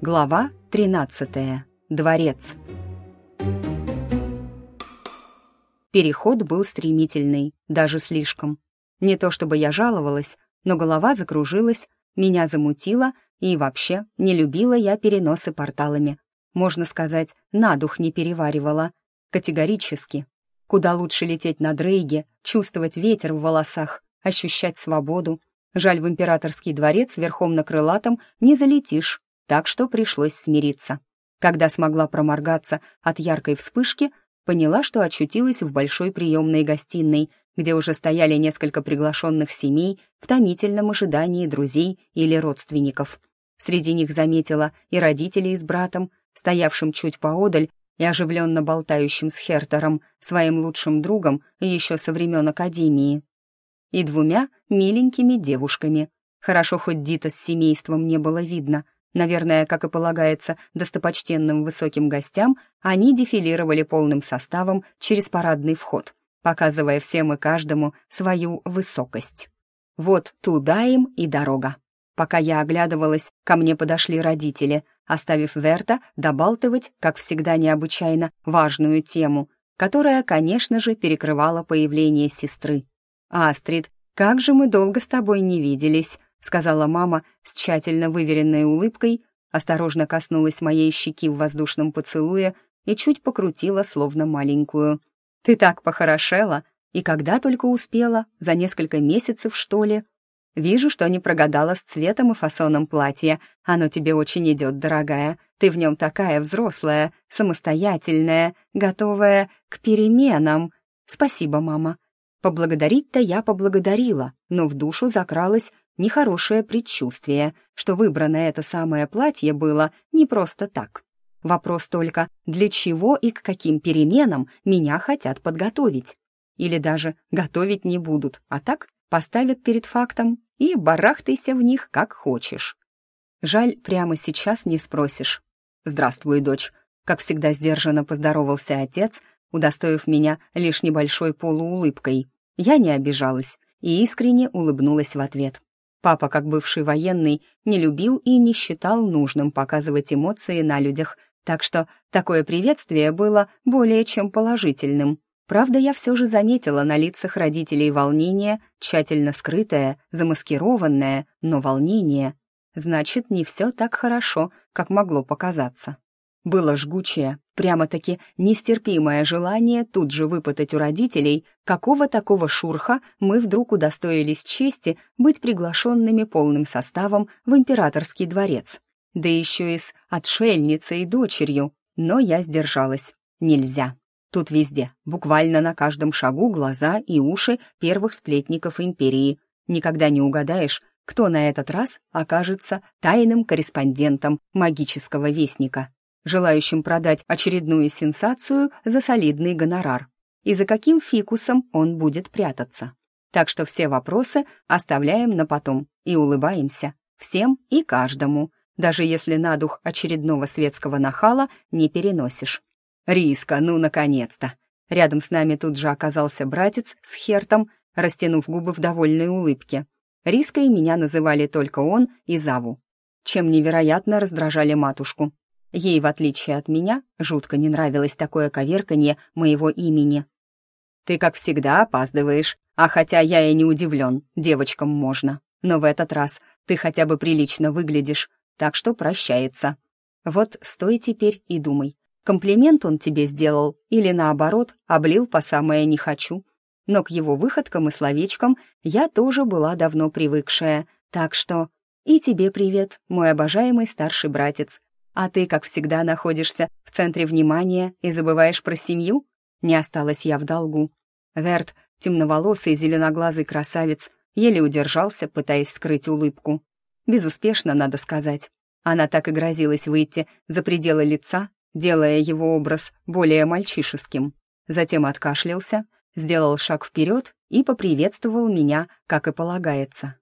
Глава 13. Дворец. Переход был стремительный, даже слишком. Не то чтобы я жаловалась, но голова закружилась, меня замутило, и вообще не любила я переносы порталами. Можно сказать, на дух не переваривала. Категорически. Куда лучше лететь на Дрейге, чувствовать ветер в волосах, ощущать свободу. Жаль, в императорский дворец верхом на крылатом не залетишь, так что пришлось смириться. Когда смогла проморгаться от яркой вспышки, поняла, что очутилась в большой приемной гостиной, где уже стояли несколько приглашенных семей в томительном ожидании друзей или родственников. Среди них заметила и родителей с братом, стоявшим чуть поодаль и оживленно болтающим с Хертером, своим лучшим другом еще со времен Академии, и двумя миленькими девушками. Хорошо, хоть Дита с семейством не было видно. Наверное, как и полагается достопочтенным высоким гостям, они дефилировали полным составом через парадный вход, показывая всем и каждому свою высокость. Вот туда им и дорога. Пока я оглядывалась, ко мне подошли родители, оставив Верта добалтывать, как всегда необычайно, важную тему, которая, конечно же, перекрывала появление сестры. «Астрид, как же мы долго с тобой не виделись», сказала мама с тщательно выверенной улыбкой, осторожно коснулась моей щеки в воздушном поцелуе и чуть покрутила, словно маленькую. «Ты так похорошела! И когда только успела? За несколько месяцев, что ли?» «Вижу, что не прогадала с цветом и фасоном платья. Оно тебе очень идет, дорогая. Ты в нем такая взрослая, самостоятельная, готовая к переменам. Спасибо, мама», Поблагодарить-то я поблагодарила, но в душу закралось нехорошее предчувствие, что выбранное это самое платье было не просто так. Вопрос только, для чего и к каким переменам меня хотят подготовить. Или даже готовить не будут, а так поставят перед фактом и барахтайся в них как хочешь. Жаль, прямо сейчас не спросишь. «Здравствуй, дочь», — как всегда сдержанно поздоровался отец, удостоив меня лишь небольшой полуулыбкой. Я не обижалась и искренне улыбнулась в ответ. Папа, как бывший военный, не любил и не считал нужным показывать эмоции на людях, так что такое приветствие было более чем положительным. Правда, я все же заметила на лицах родителей волнение, тщательно скрытое, замаскированное, но волнение. Значит, не все так хорошо, как могло показаться. Было жгучее, прямо-таки нестерпимое желание тут же выпытать у родителей, какого такого шурха мы вдруг удостоились чести быть приглашенными полным составом в императорский дворец. Да еще и с отшельницей и дочерью. Но я сдержалась. Нельзя. Тут везде, буквально на каждом шагу глаза и уши первых сплетников империи. Никогда не угадаешь, кто на этот раз окажется тайным корреспондентом магического вестника желающим продать очередную сенсацию за солидный гонорар. И за каким фикусом он будет прятаться. Так что все вопросы оставляем на потом и улыбаемся. Всем и каждому, даже если на дух очередного светского нахала не переносишь. «Риска, ну, наконец-то!» Рядом с нами тут же оказался братец с Хертом, растянув губы в довольной улыбке. Риской меня называли только он и Заву, чем невероятно раздражали матушку. Ей, в отличие от меня, жутко не нравилось такое коверканье моего имени. «Ты, как всегда, опаздываешь, а хотя я и не удивлен, девочкам можно. Но в этот раз ты хотя бы прилично выглядишь, так что прощается. Вот стой теперь и думай, комплимент он тебе сделал или, наоборот, облил по самое «не хочу». Но к его выходкам и словечкам я тоже была давно привыкшая, так что... И тебе привет, мой обожаемый старший братец. А ты, как всегда, находишься в центре внимания и забываешь про семью? Не осталась я в долгу. Верт, темноволосый зеленоглазый красавец, еле удержался, пытаясь скрыть улыбку. Безуспешно, надо сказать. Она так и грозилась выйти за пределы лица, делая его образ более мальчишеским. Затем откашлялся, сделал шаг вперед и поприветствовал меня, как и полагается.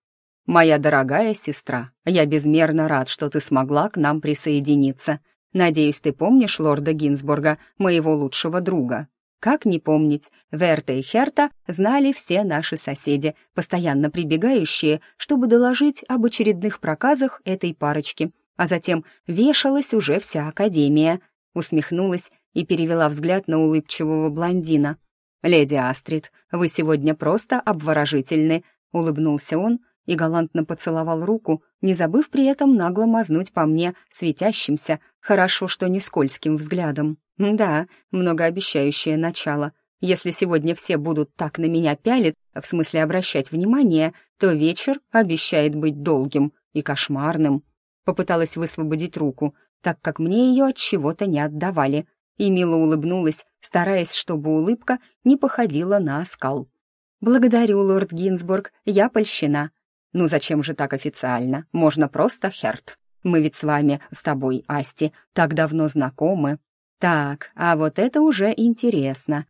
«Моя дорогая сестра, я безмерно рад, что ты смогла к нам присоединиться. Надеюсь, ты помнишь лорда Гинсбурга, моего лучшего друга. Как не помнить, Верта и Херта знали все наши соседи, постоянно прибегающие, чтобы доложить об очередных проказах этой парочки. А затем вешалась уже вся Академия. Усмехнулась и перевела взгляд на улыбчивого блондина. «Леди Астрид, вы сегодня просто обворожительны», — улыбнулся он и галантно поцеловал руку, не забыв при этом нагло мазнуть по мне светящимся, хорошо что не скользким взглядом. Да, многообещающее начало. Если сегодня все будут так на меня пялить, в смысле обращать внимание, то вечер обещает быть долгим и кошмарным. Попыталась высвободить руку, так как мне ее от чего-то не отдавали, и мило улыбнулась, стараясь, чтобы улыбка не походила на оскал. «Благодарю, лорд Гинзбург, я польщена. Ну зачем же так официально? Можно просто Херт. Мы ведь с вами, с тобой, Асти, так давно знакомы. Так, а вот это уже интересно.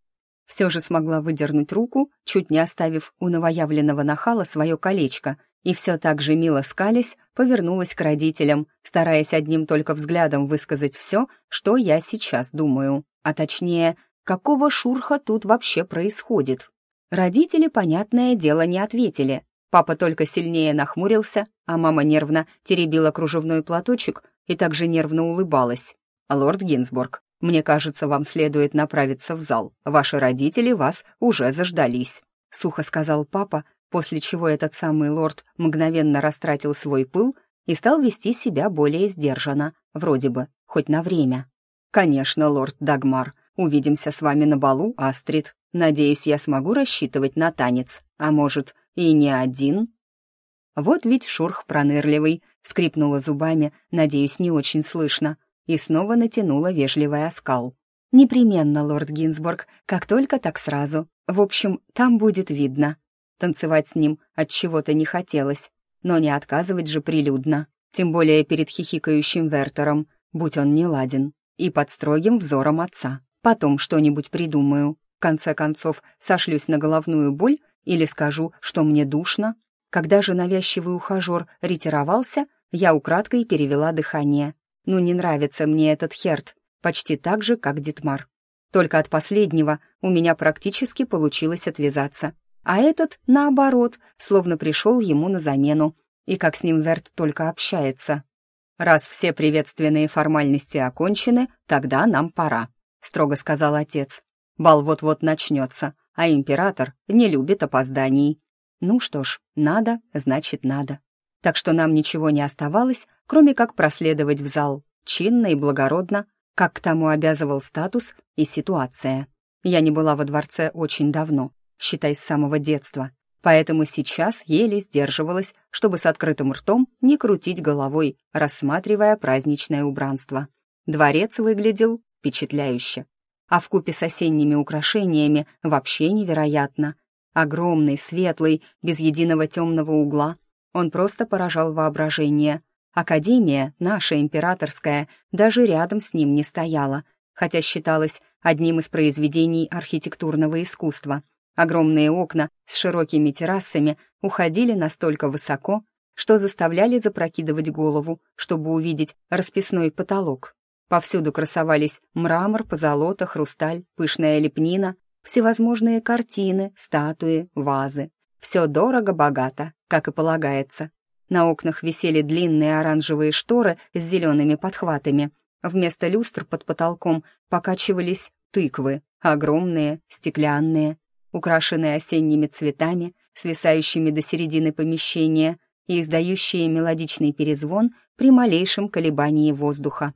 Все же смогла выдернуть руку, чуть не оставив у новоявленного нахала свое колечко, и все так же мило скались, повернулась к родителям, стараясь одним только взглядом высказать все, что я сейчас думаю. А точнее, какого шурха тут вообще происходит. Родители, понятное дело, не ответили. Папа только сильнее нахмурился, а мама нервно теребила кружевной платочек и также нервно улыбалась. «Лорд Гинзбург, мне кажется, вам следует направиться в зал. Ваши родители вас уже заждались», — сухо сказал папа, после чего этот самый лорд мгновенно растратил свой пыл и стал вести себя более сдержанно, вроде бы, хоть на время. «Конечно, лорд Дагмар, увидимся с вами на балу, Астрид. Надеюсь, я смогу рассчитывать на танец, а может, и не один?» Вот ведь шурх пронырливый, скрипнула зубами, надеюсь, не очень слышно, и снова натянула вежливый оскал. «Непременно, лорд Гинзбург, как только, так сразу. В общем, там будет видно». Танцевать с ним от чего-то не хотелось, но не отказывать же прилюдно, тем более перед хихикающим Вертером, будь он не ладен, и под строгим взором отца. Потом что-нибудь придумаю. В конце концов, сошлюсь на головную боль или скажу, что мне душно. Когда же навязчивый ухажер ретировался, я украдкой перевела дыхание. Ну, не нравится мне этот Херт, почти так же, как Дитмар. Только от последнего у меня практически получилось отвязаться. А этот, наоборот, словно пришел ему на замену. И как с ним Верт только общается. «Раз все приветственные формальности окончены, тогда нам пора», — строго сказал отец. «Бал вот-вот начнется, а император не любит опозданий». Ну что ж, надо, значит надо так что нам ничего не оставалось, кроме как проследовать в зал, чинно и благородно, как к тому обязывал статус и ситуация. Я не была во дворце очень давно, считай, с самого детства, поэтому сейчас еле сдерживалась, чтобы с открытым ртом не крутить головой, рассматривая праздничное убранство. Дворец выглядел впечатляюще, а в купе с осенними украшениями вообще невероятно. Огромный, светлый, без единого темного угла, он просто поражал воображение. Академия, наша императорская, даже рядом с ним не стояла, хотя считалась одним из произведений архитектурного искусства. Огромные окна с широкими террасами уходили настолько высоко, что заставляли запрокидывать голову, чтобы увидеть расписной потолок. Повсюду красовались мрамор, позолота, хрусталь, пышная лепнина, всевозможные картины, статуи, вазы. Все дорого-богато, как и полагается. На окнах висели длинные оранжевые шторы с зелеными подхватами. Вместо люстр под потолком покачивались тыквы, огромные, стеклянные, украшенные осенними цветами, свисающими до середины помещения и издающие мелодичный перезвон при малейшем колебании воздуха.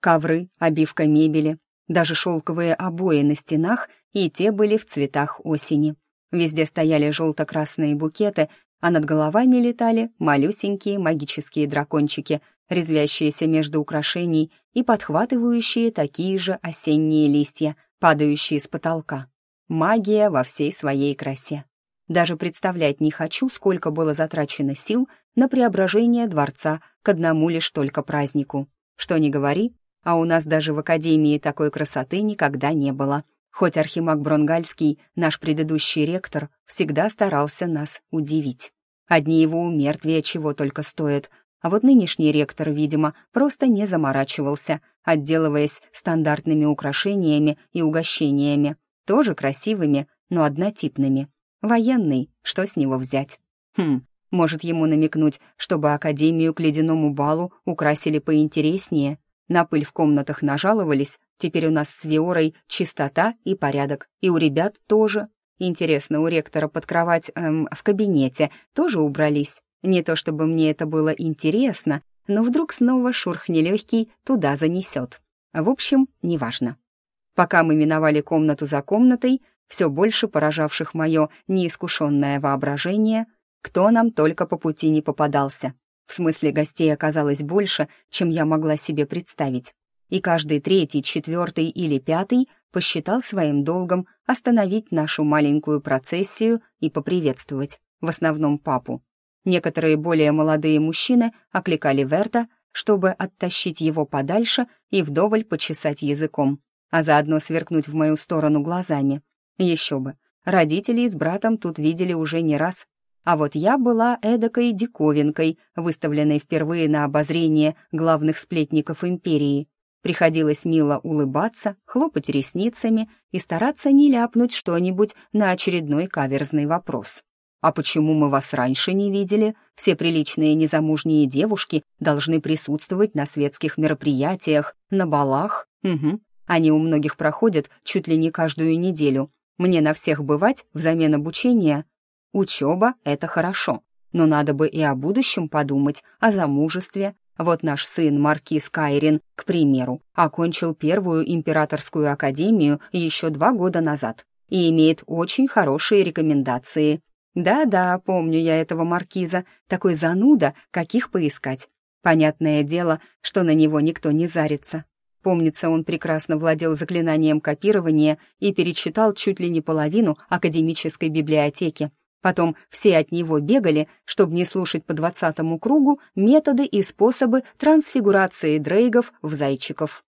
Ковры, обивка мебели, даже шелковые обои на стенах, и те были в цветах осени. Везде стояли желто-красные букеты, а над головами летали малюсенькие магические дракончики, резвящиеся между украшений и подхватывающие такие же осенние листья, падающие с потолка. Магия во всей своей красе. Даже представлять не хочу, сколько было затрачено сил на преображение дворца к одному лишь только празднику. Что ни говори, а у нас даже в Академии такой красоты никогда не было — Хоть Архимаг Бронгальский, наш предыдущий ректор, всегда старался нас удивить. Одни его умертвия чего только стоят, а вот нынешний ректор, видимо, просто не заморачивался, отделываясь стандартными украшениями и угощениями. тоже красивыми, но однотипными. Военный, что с него взять? Хм, может ему намекнуть, чтобы Академию к ледяному балу украсили поинтереснее? На пыль в комнатах нажаловались, теперь у нас с Виорой чистота и порядок, и у ребят тоже. Интересно, у ректора под кровать эм, в кабинете тоже убрались? Не то чтобы мне это было интересно, но вдруг снова шурх нелегкий туда занесет. В общем, неважно. Пока мы миновали комнату за комнатой, все больше поражавших мое неискушенное воображение, кто нам только по пути не попадался. В смысле, гостей оказалось больше, чем я могла себе представить. И каждый третий, четвертый или пятый посчитал своим долгом остановить нашу маленькую процессию и поприветствовать, в основном папу. Некоторые более молодые мужчины окликали Верта, чтобы оттащить его подальше и вдоволь почесать языком, а заодно сверкнуть в мою сторону глазами. Еще бы, родители с братом тут видели уже не раз, а вот я была эдакой диковинкой, выставленной впервые на обозрение главных сплетников империи. Приходилось мило улыбаться, хлопать ресницами и стараться не ляпнуть что-нибудь на очередной каверзный вопрос. «А почему мы вас раньше не видели? Все приличные незамужние девушки должны присутствовать на светских мероприятиях, на балах. Угу. Они у многих проходят чуть ли не каждую неделю. Мне на всех бывать взамен обучения Учеба — это хорошо, но надо бы и о будущем подумать, о замужестве. Вот наш сын Маркиз Кайрин, к примеру, окончил первую императорскую академию еще два года назад и имеет очень хорошие рекомендации. Да-да, помню я этого маркиза, такой зануда, каких поискать. Понятное дело, что на него никто не зарится. Помнится, он прекрасно владел заклинанием копирования и перечитал чуть ли не половину академической библиотеки, Потом все от него бегали, чтобы не слушать по двадцатому кругу методы и способы трансфигурации дрейгов в зайчиков.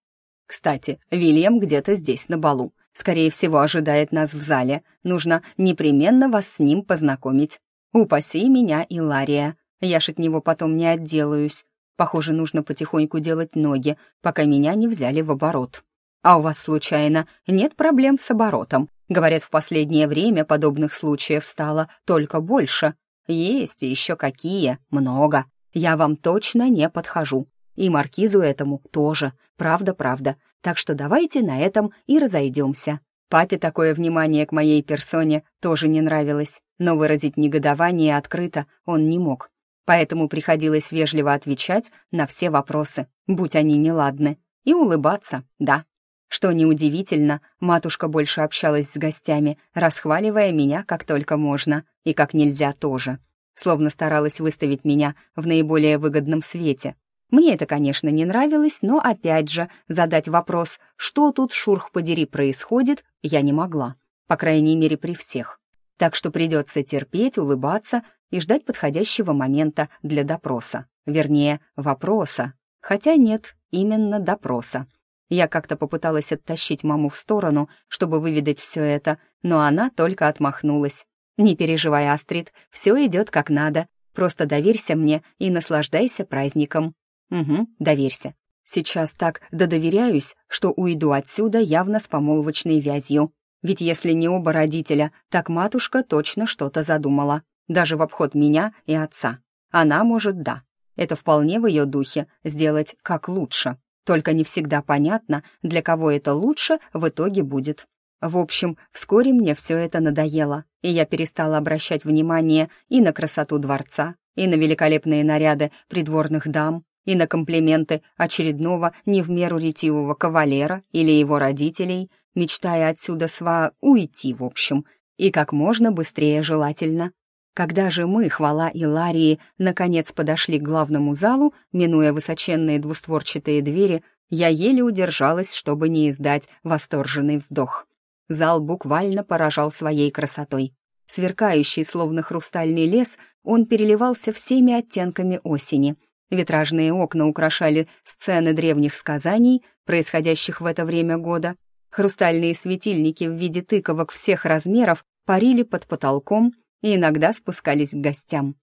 Кстати, Вильям где-то здесь, на балу. Скорее всего, ожидает нас в зале. Нужно непременно вас с ним познакомить. Упаси меня, Илария. Я ж от него потом не отделаюсь. Похоже, нужно потихоньку делать ноги, пока меня не взяли в оборот. А у вас, случайно, нет проблем с оборотом? Говорят, в последнее время подобных случаев стало только больше. Есть еще какие, много. Я вам точно не подхожу. И маркизу этому тоже. Правда-правда. Так что давайте на этом и разойдемся. Папе такое внимание к моей персоне тоже не нравилось, но выразить негодование открыто он не мог. Поэтому приходилось вежливо отвечать на все вопросы, будь они неладны, и улыбаться, да, что неудивительно, матушка больше общалась с гостями, расхваливая меня как только можно и как нельзя тоже. Словно старалась выставить меня в наиболее выгодном свете. Мне это, конечно, не нравилось, но, опять же, задать вопрос, что тут, шурх-подери, происходит, я не могла. По крайней мере, при всех. Так что придется терпеть, улыбаться и ждать подходящего момента для допроса. Вернее, вопроса. Хотя нет, именно допроса. Я как-то попыталась оттащить маму в сторону, чтобы выведать все это, но она только отмахнулась. «Не переживай, Астрид, все идет как надо. Просто доверься мне и наслаждайся праздником». «Угу, доверься. Сейчас так додоверяюсь, что уйду отсюда явно с помолвочной вязью. Ведь если не оба родителя, так матушка точно что-то задумала. Даже в обход меня и отца. Она может, да. Это вполне в ее духе, сделать как лучше. Только не всегда понятно, для кого это лучше в итоге будет. В общем, вскоре мне все это надоело, и я перестала обращать внимание и на красоту дворца, и на великолепные наряды придворных дам, и на комплименты очередного не в меру ретивого кавалера или его родителей, мечтая отсюда сва уйти, в общем, и как можно быстрее желательно. Когда же мы, хвала Иларии, наконец подошли к главному залу, минуя высоченные двустворчатые двери, я еле удержалась, чтобы не издать восторженный вздох. Зал буквально поражал своей красотой. Сверкающий, словно хрустальный лес, он переливался всеми оттенками осени. Витражные окна украшали сцены древних сказаний, происходящих в это время года. Хрустальные светильники в виде тыковок всех размеров парили под потолком, и иногда спускались к гостям.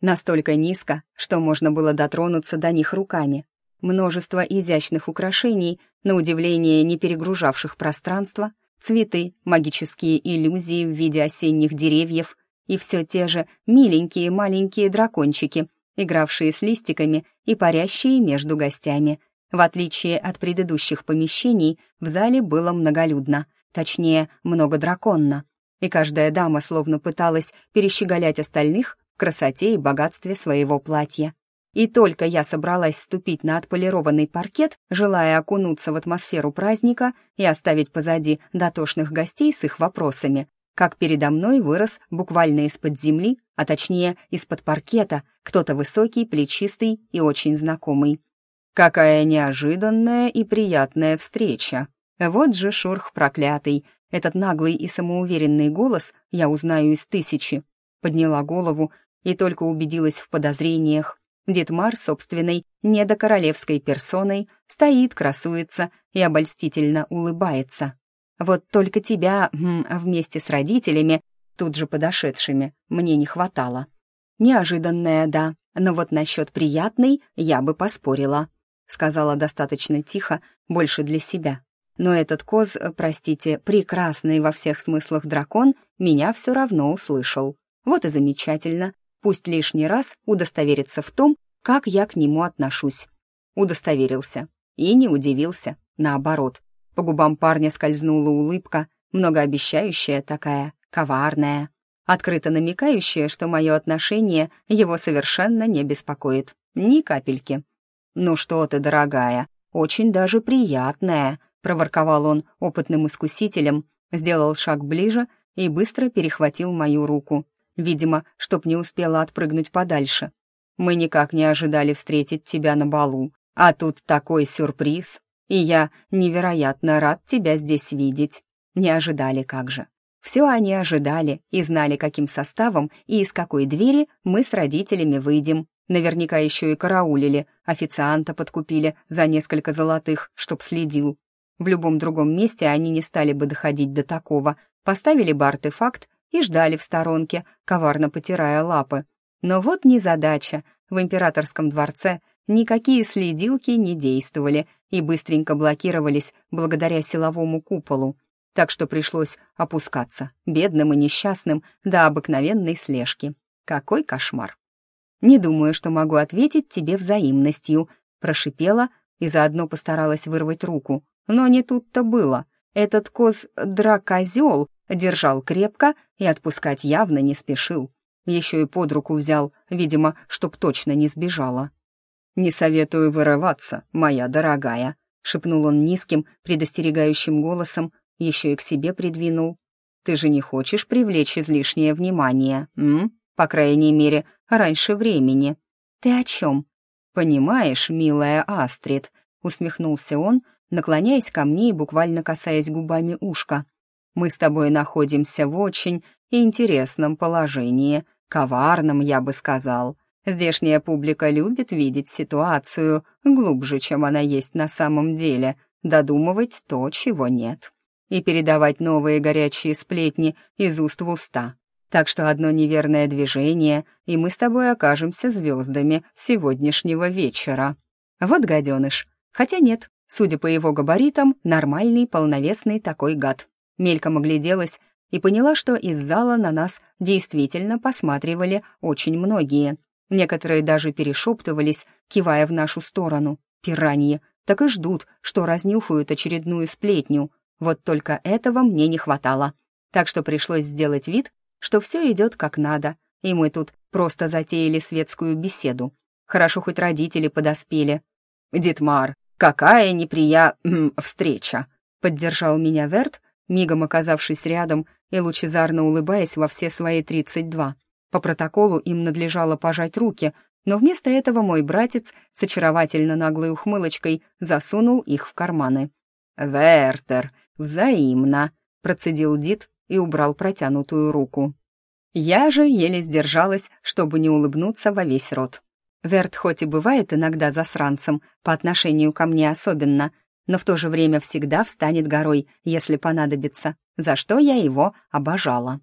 Настолько низко, что можно было дотронуться до них руками. Множество изящных украшений, на удивление не перегружавших пространство, цветы, магические иллюзии в виде осенних деревьев и все те же миленькие маленькие дракончики, игравшие с листиками и парящие между гостями. В отличие от предыдущих помещений, в зале было многолюдно, точнее, многодраконно, и каждая дама словно пыталась перещеголять остальных в красоте и богатстве своего платья. И только я собралась ступить на отполированный паркет, желая окунуться в атмосферу праздника и оставить позади дотошных гостей с их вопросами, как передо мной вырос буквально из-под земли, а точнее из-под паркета, кто-то высокий, плечистый и очень знакомый. Какая неожиданная и приятная встреча. Вот же шурх проклятый. Этот наглый и самоуверенный голос я узнаю из тысячи. Подняла голову и только убедилась в подозрениях. Дитмар собственной недокоролевской персоной стоит, красуется и обольстительно улыбается. Вот только тебя вместе с родителями, тут же подошедшими, мне не хватало. Неожиданная, да, но вот насчет приятной я бы поспорила, сказала достаточно тихо, больше для себя. Но этот коз, простите, прекрасный во всех смыслах дракон, меня все равно услышал. Вот и замечательно. Пусть лишний раз удостоверится в том, как я к нему отношусь. Удостоверился. И не удивился. Наоборот, по губам парня скользнула улыбка, многообещающая такая, коварная, открыто намекающая, что мое отношение его совершенно не беспокоит. Ни капельки. «Ну что ты, дорогая, очень даже приятная», — проворковал он опытным искусителем, сделал шаг ближе и быстро перехватил мою руку, видимо, чтоб не успела отпрыгнуть подальше. «Мы никак не ожидали встретить тебя на балу, а тут такой сюрприз и я невероятно рад тебя здесь видеть. Не ожидали как же. Все они ожидали и знали, каким составом и из какой двери мы с родителями выйдем. Наверняка еще и караулили, официанта подкупили за несколько золотых, чтоб следил. В любом другом месте они не стали бы доходить до такого, поставили бы артефакт и ждали в сторонке, коварно потирая лапы. Но вот незадача. В императорском дворце никакие следилки не действовали — и быстренько блокировались благодаря силовому куполу, так что пришлось опускаться, бедным и несчастным, до обыкновенной слежки. Какой кошмар! «Не думаю, что могу ответить тебе взаимностью», прошипела и заодно постаралась вырвать руку. Но не тут-то было. Этот коз-дракозел держал крепко и отпускать явно не спешил. Еще и под руку взял, видимо, чтоб точно не сбежала. «Не советую вырываться, моя дорогая», — шепнул он низким, предостерегающим голосом, еще и к себе придвинул. «Ты же не хочешь привлечь излишнее внимание, м? По крайней мере, раньше времени». «Ты о чем?» «Понимаешь, милая Астрид», — усмехнулся он, наклоняясь ко мне и буквально касаясь губами ушка. «Мы с тобой находимся в очень интересном положении, коварном, я бы сказал». Здешняя публика любит видеть ситуацию глубже, чем она есть на самом деле, додумывать то, чего нет, и передавать новые горячие сплетни из уст в уста. Так что одно неверное движение, и мы с тобой окажемся звездами сегодняшнего вечера. Вот гаденыш. Хотя нет, судя по его габаритам, нормальный, полновесный такой гад. Мельком огляделась и поняла, что из зала на нас действительно посматривали очень многие — Некоторые даже перешептывались, кивая в нашу сторону. Пираньи так и ждут, что разнюхают очередную сплетню. Вот только этого мне не хватало. Так что пришлось сделать вид, что все идет как надо, и мы тут просто затеяли светскую беседу. Хорошо хоть родители подоспели. «Дитмар, какая неприя... встреча!» — поддержал меня Верт, мигом оказавшись рядом и лучезарно улыбаясь во все свои тридцать два. По протоколу им надлежало пожать руки, но вместо этого мой братец с очаровательно наглой ухмылочкой засунул их в карманы. «Вертер, взаимно!» — процедил Дид и убрал протянутую руку. Я же еле сдержалась, чтобы не улыбнуться во весь рот. Верт хоть и бывает иногда засранцем, по отношению ко мне особенно, но в то же время всегда встанет горой, если понадобится, за что я его обожала.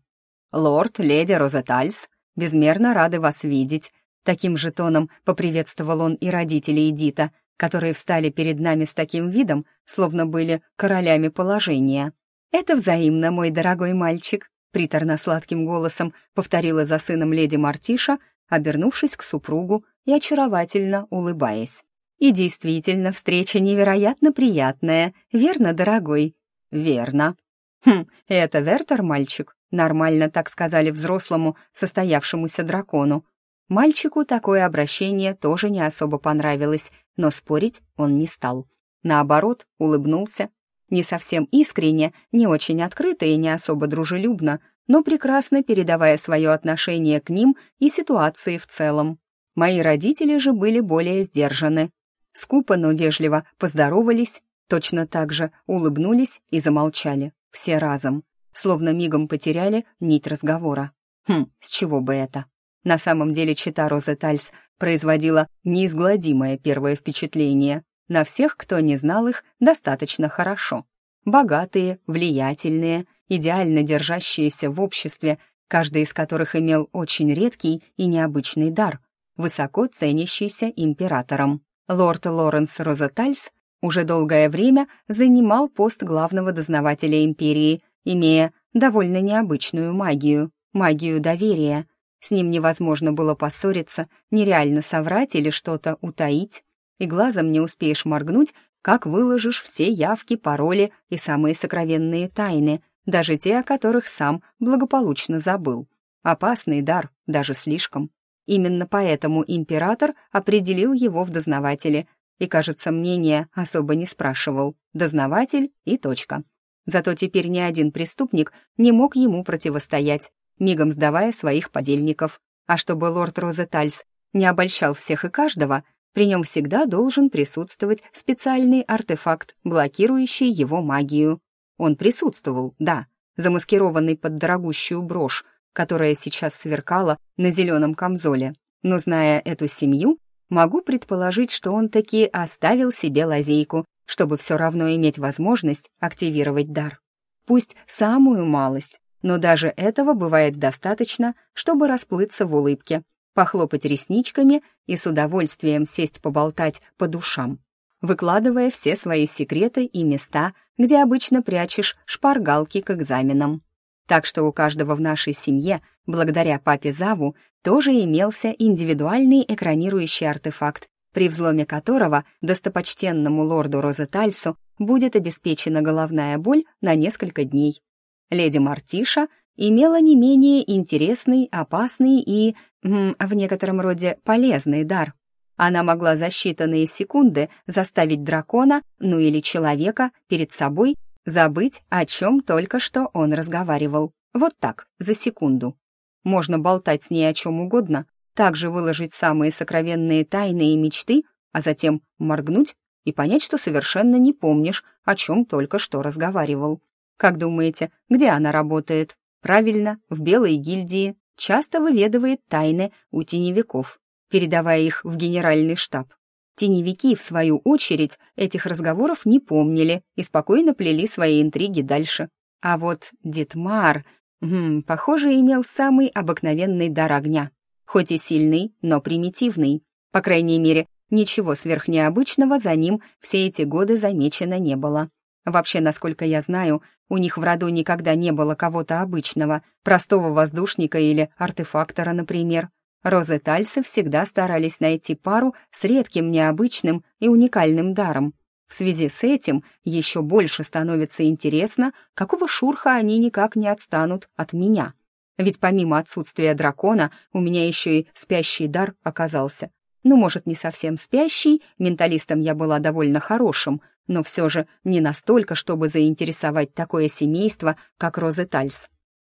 Лорд, леди Розетальс безмерно рады вас видеть». Таким же тоном поприветствовал он и родителей Эдита, которые встали перед нами с таким видом, словно были королями положения. «Это взаимно, мой дорогой мальчик», — приторно-сладким голосом повторила за сыном леди Мартиша, обернувшись к супругу и очаровательно улыбаясь. «И действительно, встреча невероятно приятная, верно, дорогой?» «Верно». «Хм, это Вертер, мальчик?» Нормально так сказали взрослому, состоявшемуся дракону. Мальчику такое обращение тоже не особо понравилось, но спорить он не стал. Наоборот, улыбнулся. Не совсем искренне, не очень открыто и не особо дружелюбно, но прекрасно передавая свое отношение к ним и ситуации в целом. Мои родители же были более сдержаны. Скупо, но вежливо поздоровались, точно так же улыбнулись и замолчали, все разом, словно мигом потеряли нить разговора. Хм, с чего бы это? На самом деле чита Розетальс производила неизгладимое первое впечатление. На всех, кто не знал их, достаточно хорошо. Богатые, влиятельные, идеально держащиеся в обществе, каждый из которых имел очень редкий и необычный дар, высоко ценящийся императором. Лорд Лоренс Розетальс уже долгое время занимал пост главного дознавателя империи, имея довольно необычную магию, магию доверия — с ним невозможно было поссориться, нереально соврать или что-то утаить. И глазом не успеешь моргнуть, как выложишь все явки, пароли и самые сокровенные тайны, даже те, о которых сам благополучно забыл. Опасный дар, даже слишком. Именно поэтому император определил его в дознавателе и, кажется, мнение особо не спрашивал. Дознаватель и точка. Зато теперь ни один преступник не мог ему противостоять, мигом сдавая своих подельников. А чтобы лорд Розетальс не обольщал всех и каждого, при нем всегда должен присутствовать специальный артефакт, блокирующий его магию. Он присутствовал, да, замаскированный под дорогущую брошь, которая сейчас сверкала на зеленом камзоле. Но зная эту семью, могу предположить, что он таки оставил себе лазейку, чтобы все равно иметь возможность активировать дар. Пусть самую малость, но даже этого бывает достаточно, чтобы расплыться в улыбке, похлопать ресничками и с удовольствием сесть поболтать по душам, выкладывая все свои секреты и места, где обычно прячешь шпаргалки к экзаменам. Так что у каждого в нашей семье, благодаря папе Заву, тоже имелся индивидуальный экранирующий артефакт, при взломе которого достопочтенному лорду Розетальсу будет обеспечена головная боль на несколько дней, Леди Мартиша имела не менее интересный, опасный и, в некотором роде, полезный дар. Она могла за считанные секунды заставить дракона, ну или человека, перед собой забыть, о чем только что он разговаривал. Вот так, за секунду. Можно болтать с ней о чем угодно, также выложить самые сокровенные тайны и мечты, а затем моргнуть и понять, что совершенно не помнишь, о чем только что разговаривал. Как думаете, где она работает? Правильно, в Белой гильдии. Часто выведывает тайны у теневиков, передавая их в генеральный штаб. Теневики, в свою очередь, этих разговоров не помнили и спокойно плели свои интриги дальше. А вот Дитмар, хм, похоже, имел самый обыкновенный дар огня. Хоть и сильный, но примитивный. По крайней мере, ничего сверхнеобычного за ним все эти годы замечено не было. Вообще, насколько я знаю, у них в роду никогда не было кого-то обычного, простого воздушника или артефактора, например. Розетальсы всегда старались найти пару с редким, необычным и уникальным даром. В связи с этим еще больше становится интересно, какого шурха они никак не отстанут от меня. Ведь помимо отсутствия дракона, у меня еще и спящий дар оказался. Ну, может, не совсем спящий, менталистом я была довольно хорошим — но все же не настолько, чтобы заинтересовать такое семейство, как Розетальс.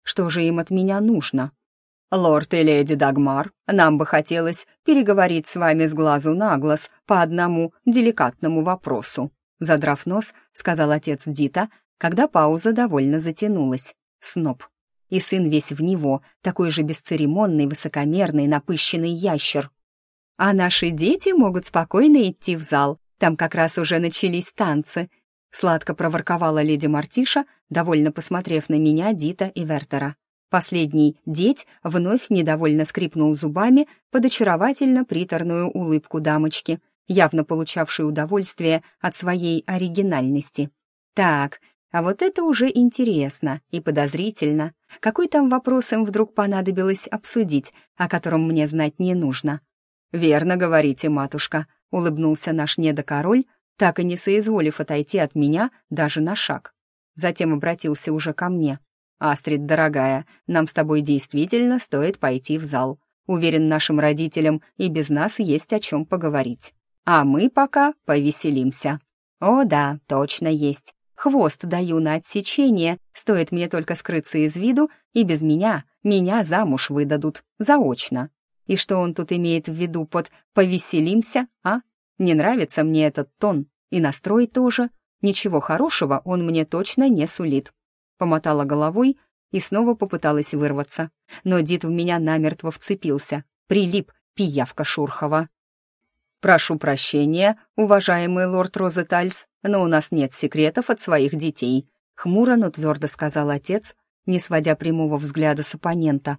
Что же им от меня нужно? «Лорд и леди Дагмар, нам бы хотелось переговорить с вами с глазу на глаз по одному деликатному вопросу», задрав нос, сказал отец Дита, когда пауза довольно затянулась. Сноб. И сын весь в него, такой же бесцеремонный, высокомерный, напыщенный ящер. «А наши дети могут спокойно идти в зал там как раз уже начались танцы. Сладко проворковала леди Мартиша, довольно посмотрев на меня, Дита и Вертера. Последний деть вновь недовольно скрипнул зубами под очаровательно приторную улыбку дамочки, явно получавшей удовольствие от своей оригинальности. «Так, А вот это уже интересно и подозрительно. Какой там вопрос им вдруг понадобилось обсудить, о котором мне знать не нужно? «Верно говорите, матушка», — улыбнулся наш недокороль, так и не соизволив отойти от меня даже на шаг. Затем обратился уже ко мне. «Астрид, дорогая, нам с тобой действительно стоит пойти в зал. Уверен, нашим родителям и без нас есть о чем поговорить. А мы пока повеселимся». «О да, точно есть. Хвост даю на отсечение, стоит мне только скрыться из виду, и без меня меня замуж выдадут, заочно. И что он тут имеет в виду под «повеселимся», а? Не нравится мне этот тон, и настрой тоже. Ничего хорошего он мне точно не сулит. Помотала головой и снова попыталась вырваться. Но Дид в меня намертво вцепился. Прилип, пиявка Шурхова. «Прошу прощения, уважаемый лорд Розетальс, но у нас нет секретов от своих детей», хмуро, но твердо сказал отец, не сводя прямого взгляда с оппонента.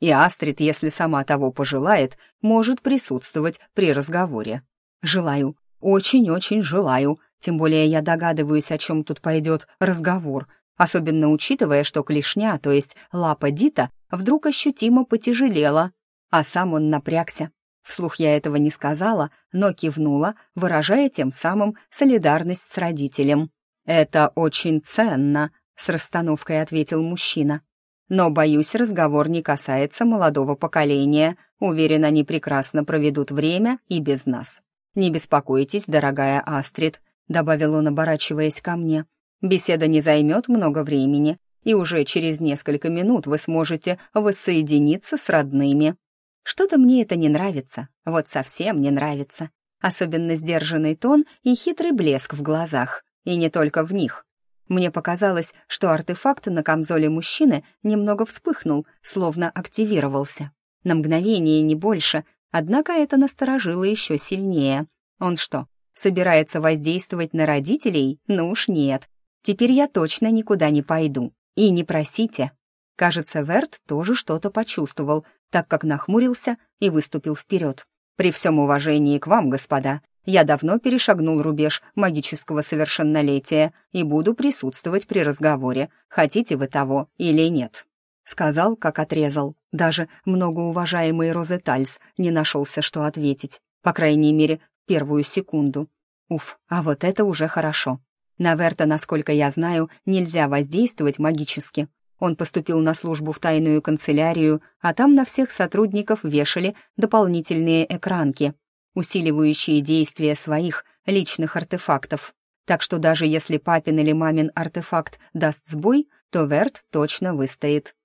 «И Астрид, если сама того пожелает, может присутствовать при разговоре. Желаю, очень-очень желаю, тем более я догадываюсь, о чем тут пойдет разговор, особенно учитывая, что клешня, то есть лапа Дита, вдруг ощутимо потяжелела, а сам он напрягся, Вслух я этого не сказала, но кивнула, выражая тем самым солидарность с родителем. «Это очень ценно», — с расстановкой ответил мужчина. «Но, боюсь, разговор не касается молодого поколения. Уверен, они прекрасно проведут время и без нас. Не беспокойтесь, дорогая Астрид», — добавил он, оборачиваясь ко мне. «Беседа не займет много времени, и уже через несколько минут вы сможете воссоединиться с родными». Что-то мне это не нравится, вот совсем не нравится. Особенно сдержанный тон и хитрый блеск в глазах. И не только в них. Мне показалось, что артефакт на камзоле мужчины немного вспыхнул, словно активировался. На мгновение не больше, однако это насторожило еще сильнее. Он что, собирается воздействовать на родителей? Ну уж нет. Теперь я точно никуда не пойду. И не просите. Кажется, Верт тоже что-то почувствовал, так как нахмурился и выступил вперед. «При всем уважении к вам, господа, я давно перешагнул рубеж магического совершеннолетия и буду присутствовать при разговоре, хотите вы того или нет». Сказал, как отрезал. Даже многоуважаемый Розетальс не нашелся, что ответить. По крайней мере, первую секунду. Уф, а вот это уже хорошо. На Верта, насколько я знаю, нельзя воздействовать магически, он поступил на службу в тайную канцелярию, а там на всех сотрудников вешали дополнительные экранки, усиливающие действие своих личных артефактов. Так что даже если папин или мамин артефакт даст сбой, то Верт точно выстоит.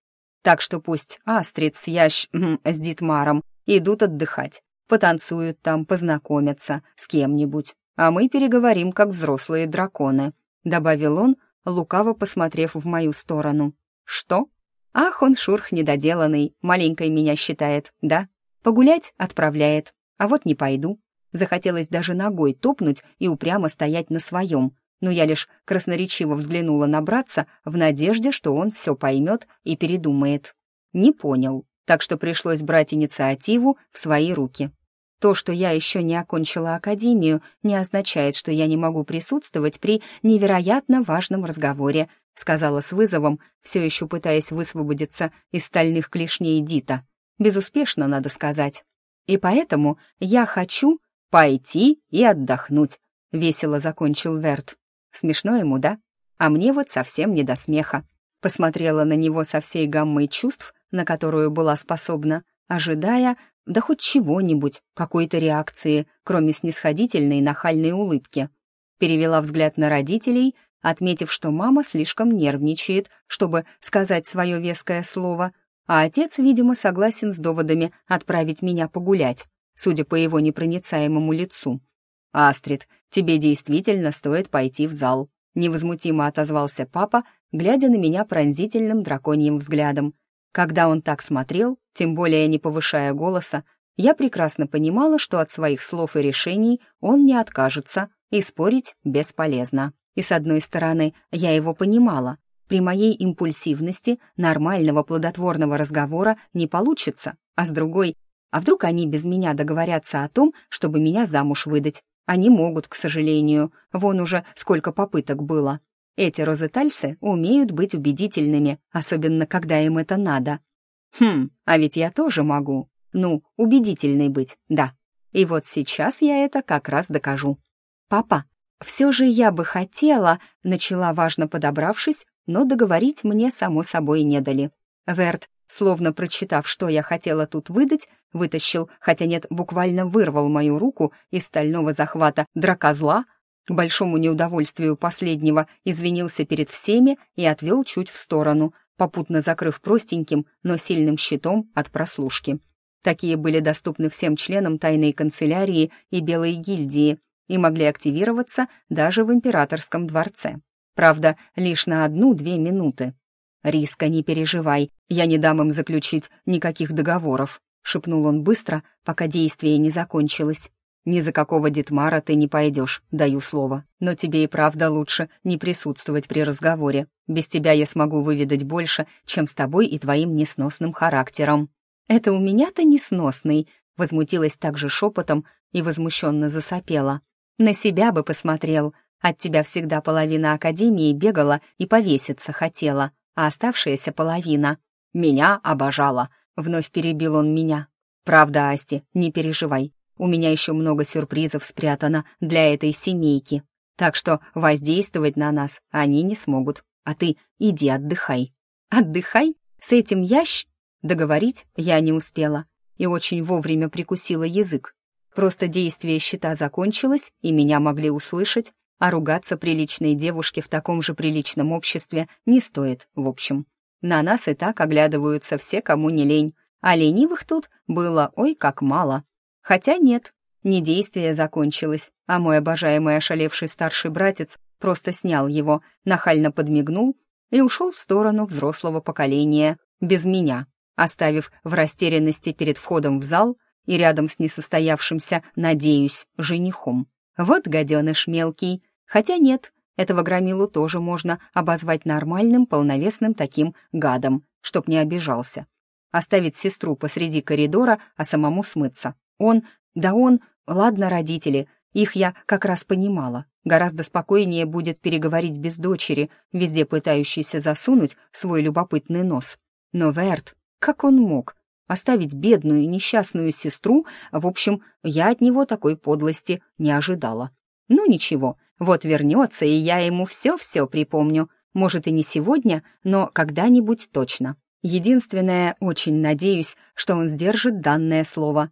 Так что пусть Астрид с Ящ... с Дитмаром идут отдыхать, потанцуют там, познакомятся с кем-нибудь, а мы переговорим, как взрослые драконы», — добавил он, лукаво посмотрев в мою сторону. «Что? Ах, он шурх недоделанный, маленькой меня считает, да? Погулять отправляет, а вот не пойду». Захотелось даже ногой топнуть и упрямо стоять на своем, но я лишь красноречиво взглянула на братца в надежде, что он все поймет и передумает. Не понял, так что пришлось брать инициативу в свои руки. То, что я еще не окончила академию, не означает, что я не могу присутствовать при невероятно важном разговоре, сказала с вызовом, все еще пытаясь высвободиться из стальных клешней Дита. Безуспешно, надо сказать. И поэтому я хочу пойти и отдохнуть, весело закончил Верт. Смешно ему, да? А мне вот совсем не до смеха. Посмотрела на него со всей гаммой чувств, на которую была способна, ожидая, да хоть чего-нибудь, какой-то реакции, кроме снисходительной нахальной улыбки. Перевела взгляд на родителей, отметив, что мама слишком нервничает, чтобы сказать свое веское слово, а отец, видимо, согласен с доводами отправить меня погулять, судя по его непроницаемому лицу. «Астрид, тебе действительно стоит пойти в зал», — невозмутимо отозвался папа, глядя на меня пронзительным драконьим взглядом, когда он так смотрел, тем более не повышая голоса, я прекрасно понимала, что от своих слов и решений он не откажется, и спорить бесполезно. И с одной стороны, я его понимала. При моей импульсивности нормального плодотворного разговора не получится, а с другой, а вдруг они без меня договорятся о том, чтобы меня замуж выдать? Они могут, к сожалению, вон уже сколько попыток было. Эти розетальсы умеют быть убедительными, особенно когда им это надо. Хм, а ведь я тоже могу. Ну, убедительной быть, да. И вот сейчас я это как раз докажу. Папа, все же я бы хотела, начала важно подобравшись, но договорить мне само собой не дали. Верт, словно прочитав, что я хотела тут выдать, вытащил, хотя нет, буквально вырвал мою руку из стального захвата дракозла, к большому неудовольствию последнего извинился перед всеми и отвел чуть в сторону, попутно закрыв простеньким, но сильным щитом от прослушки. Такие были доступны всем членам тайной канцелярии и Белой гильдии и могли активироваться даже в императорском дворце. Правда, лишь на одну-две минуты. «Риска, не переживай, я не дам им заключить никаких договоров», — шепнул он быстро, пока действие не закончилось. «Ни за какого Дитмара ты не пойдешь, даю слово. Но тебе и правда лучше не присутствовать при разговоре. Без тебя я смогу выведать больше, чем с тобой и твоим несносным характером». «Это у меня-то несносный», — возмутилась также шепотом и возмущенно засопела. «На себя бы посмотрел. От тебя всегда половина Академии бегала и повеситься хотела а оставшаяся половина меня обожала. Вновь перебил он меня. Правда, Асти, не переживай. У меня еще много сюрпризов спрятано для этой семейки. Так что воздействовать на нас они не смогут. А ты иди отдыхай. Отдыхай? С этим ящ? Договорить я не успела и очень вовремя прикусила язык. Просто действие щита закончилось, и меня могли услышать, а ругаться приличной девушке в таком же приличном обществе не стоит, в общем. На нас и так оглядываются все, кому не лень, а ленивых тут было ой как мало. Хотя нет, не действие закончилось, а мой обожаемый ошалевший старший братец просто снял его, нахально подмигнул и ушел в сторону взрослого поколения, без меня, оставив в растерянности перед входом в зал и рядом с несостоявшимся, надеюсь, женихом. Вот гаденыш мелкий. Хотя нет, этого громилу тоже можно обозвать нормальным, полновесным таким гадом, чтоб не обижался. Оставить сестру посреди коридора, а самому смыться. Он, да он, ладно, родители, их я как раз понимала. Гораздо спокойнее будет переговорить без дочери, везде пытающейся засунуть свой любопытный нос. Но Верт, как он мог? Оставить бедную и несчастную сестру, в общем, я от него такой подлости не ожидала. Ну ничего, вот вернется, и я ему все-все припомню. Может, и не сегодня, но когда-нибудь точно. Единственное, очень надеюсь, что он сдержит данное слово.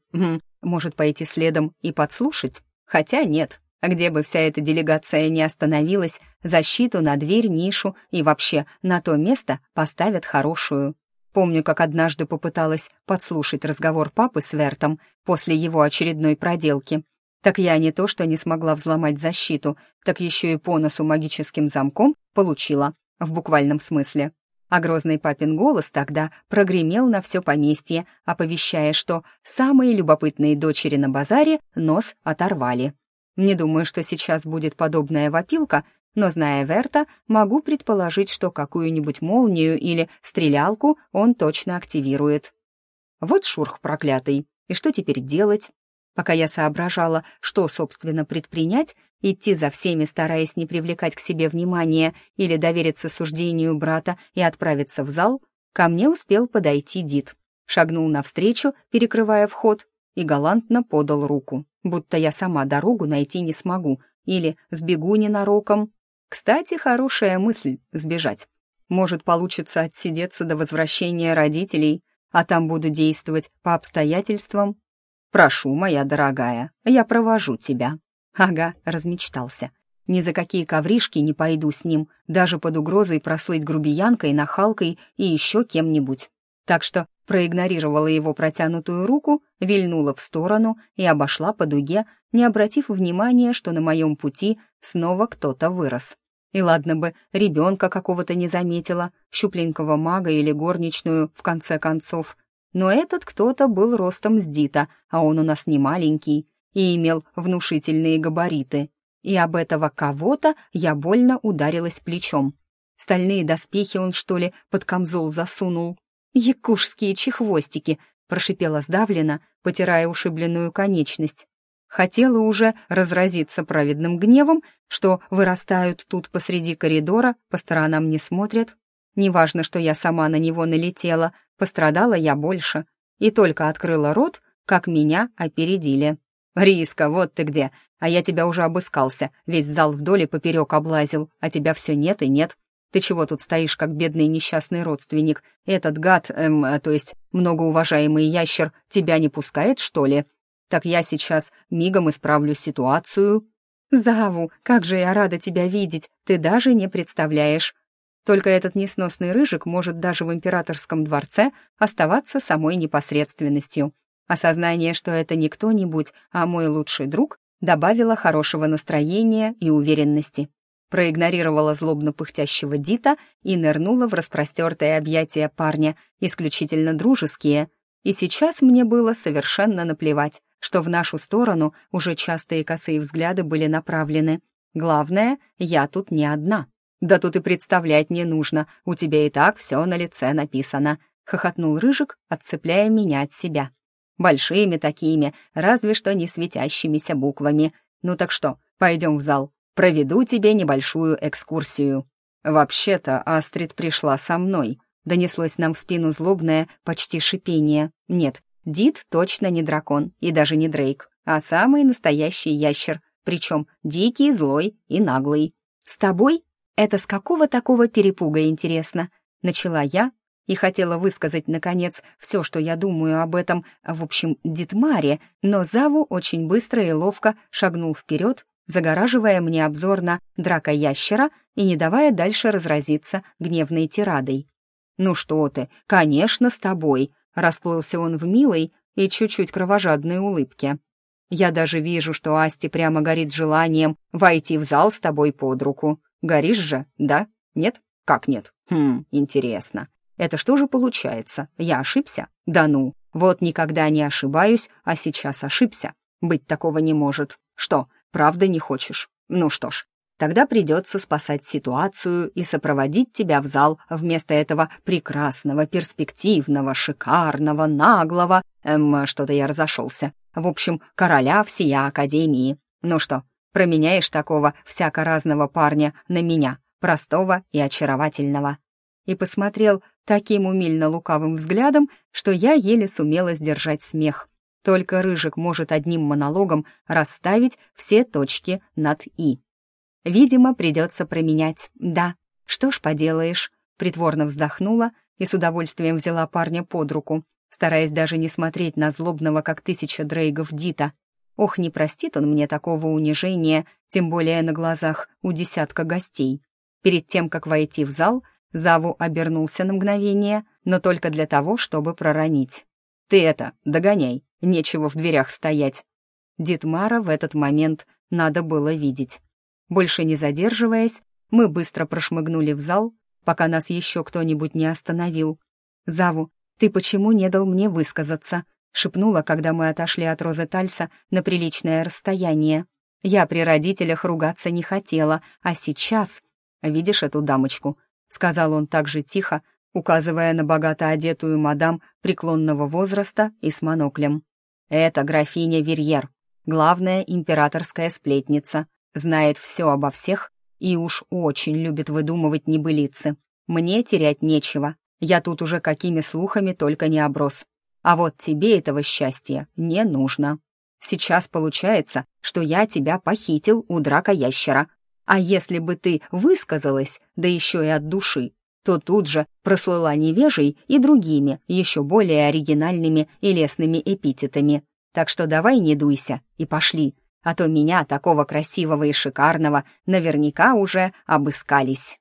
Может пойти следом и подслушать? Хотя нет. Где бы вся эта делегация не остановилась, защиту на дверь, нишу и вообще на то место поставят хорошую. Помню, как однажды попыталась подслушать разговор папы с Вертом после его очередной проделки. Так я не то что не смогла взломать защиту, так еще и по носу магическим замком получила, в буквальном смысле. А грозный папин голос тогда прогремел на все поместье, оповещая, что самые любопытные дочери на базаре нос оторвали. Не думаю, что сейчас будет подобная вопилка, но, зная Верта, могу предположить, что какую-нибудь молнию или стрелялку он точно активирует. Вот шурх проклятый. И что теперь делать? Пока я соображала, что, собственно, предпринять, идти за всеми, стараясь не привлекать к себе внимания или довериться суждению брата и отправиться в зал, ко мне успел подойти Дид. Шагнул навстречу, перекрывая вход, и галантно подал руку, будто я сама дорогу найти не смогу или сбегу ненароком. Кстати, хорошая мысль — сбежать. Может, получится отсидеться до возвращения родителей, а там буду действовать по обстоятельствам. Прошу, моя дорогая, я провожу тебя. Ага, размечтался. Ни за какие ковришки не пойду с ним, даже под угрозой прослыть грубиянкой, нахалкой и еще кем-нибудь. Так что проигнорировала его протянутую руку, вильнула в сторону и обошла по дуге, не обратив внимания, что на моем пути снова кто-то вырос. И ладно бы, ребенка какого-то не заметила, щупленького мага или горничную, в конце концов. Но этот кто-то был ростом с Дита, а он у нас не маленький, и имел внушительные габариты. И об этого кого-то я больно ударилась плечом. Стальные доспехи он, что ли, под камзол засунул. «Якушские чехвостики!» — прошипела сдавленно, потирая ушибленную конечность. Хотела уже разразиться праведным гневом, что вырастают тут посреди коридора, по сторонам не смотрят. Неважно, что я сама на него налетела, пострадала я больше. И только открыла рот, как меня опередили. «Риска, вот ты где! А я тебя уже обыскался, весь зал вдоль и поперек облазил, а тебя все нет и нет. Ты чего тут стоишь, как бедный несчастный родственник? Этот гад, эм, то есть многоуважаемый ящер, тебя не пускает, что ли? Так я сейчас мигом исправлю ситуацию». «Заву, как же я рада тебя видеть, ты даже не представляешь!» Только этот несносный рыжик может даже в императорском дворце оставаться самой непосредственностью. Осознание, что это не кто-нибудь, а мой лучший друг, добавило хорошего настроения и уверенности проигнорировала злобно пыхтящего Дита и нырнула в распростертое объятия парня, исключительно дружеские. И сейчас мне было совершенно наплевать, что в нашу сторону уже частые косые взгляды были направлены. Главное, я тут не одна. Да тут и представлять не нужно, у тебя и так все на лице написано, хохотнул Рыжик, отцепляя меня от себя. Большими такими, разве что не светящимися буквами. Ну так что, пойдем в зал, Проведу тебе небольшую экскурсию». «Вообще-то Астрид пришла со мной», — донеслось нам в спину злобное, почти шипение. «Нет, Дид точно не дракон и даже не Дрейк, а самый настоящий ящер, причем дикий, злой и наглый. С тобой? Это с какого такого перепуга, интересно?» Начала я и хотела высказать, наконец, все, что я думаю об этом, в общем, Дитмаре, но Заву очень быстро и ловко шагнул вперед загораживая мне обзор на драка ящера и не давая дальше разразиться гневной тирадой. «Ну что ты, конечно, с тобой», — расплылся он в милой и чуть-чуть кровожадной улыбке. «Я даже вижу, что Асти прямо горит желанием войти в зал с тобой под руку. Горишь же, да? Нет? Как нет? Хм, интересно. Это что же получается? Я ошибся? Да ну, вот никогда не ошибаюсь, а сейчас ошибся. Быть такого не может. Что, Правда не хочешь? Ну что ж, тогда придется спасать ситуацию и сопроводить тебя в зал вместо этого прекрасного, перспективного, шикарного, наглого... Эм, что-то я разошелся. В общем, короля всея Академии. Ну что, променяешь такого всяко разного парня на меня, простого и очаровательного?» И посмотрел таким умильно-лукавым взглядом, что я еле сумела сдержать смех. Только Рыжик может одним монологом расставить все точки над «и». Видимо, придется променять. Да, что ж поделаешь. Притворно вздохнула и с удовольствием взяла парня под руку, стараясь даже не смотреть на злобного, как тысяча дрейгов Дита. Ох, не простит он мне такого унижения, тем более на глазах у десятка гостей. Перед тем, как войти в зал, Заву обернулся на мгновение, но только для того, чтобы проронить. «Ты это, догоняй, нечего в дверях стоять». Дитмара в этот момент надо было видеть. Больше не задерживаясь, мы быстро прошмыгнули в зал, пока нас еще кто-нибудь не остановил. «Заву, ты почему не дал мне высказаться?» — шепнула, когда мы отошли от Розы Тальса на приличное расстояние. «Я при родителях ругаться не хотела, а сейчас...» «Видишь эту дамочку?» — сказал он так же тихо, указывая на богато одетую мадам преклонного возраста и с моноклем. «Это графиня Верьер, главная императорская сплетница, знает все обо всех и уж очень любит выдумывать небылицы. Мне терять нечего, я тут уже какими слухами только не оброс. А вот тебе этого счастья не нужно. Сейчас получается, что я тебя похитил у драка ящера. А если бы ты высказалась, да еще и от души, то тут же прослыла невежей и другими, еще более оригинальными и лесными эпитетами. Так что давай не дуйся и пошли, а то меня, такого красивого и шикарного, наверняка уже обыскались.